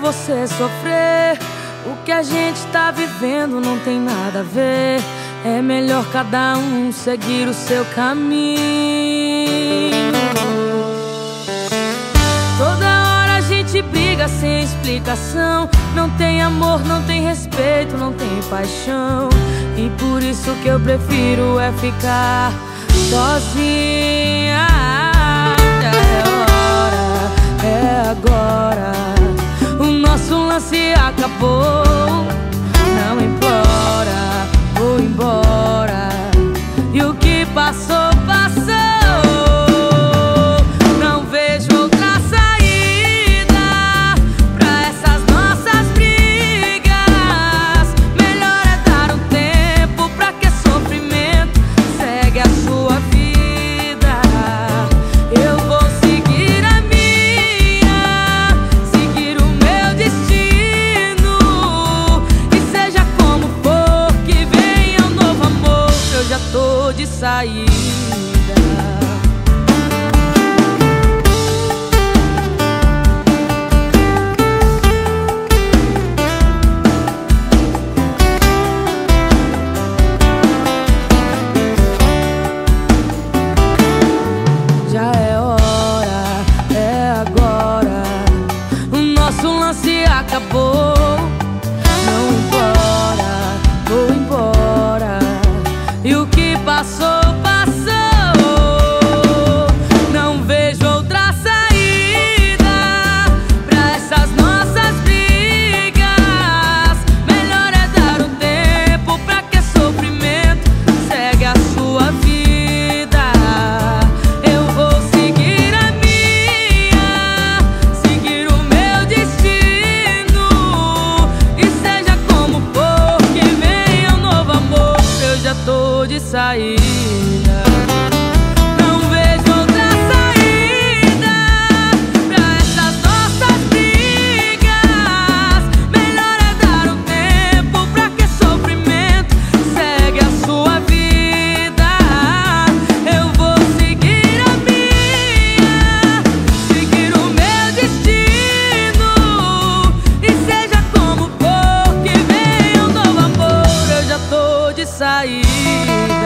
você sofrer. O que a gente tá vivendo não tem nada a ver. É melhor cada um seguir o seu caminho. Toda hora a gente briga sem explicação. Não tem amor, não tem respeito, não tem paixão. E por isso que eu prefiro é ficar sozinha. passou. de saída. Já é hora, é agora. O nosso lance acabou. de saída. 你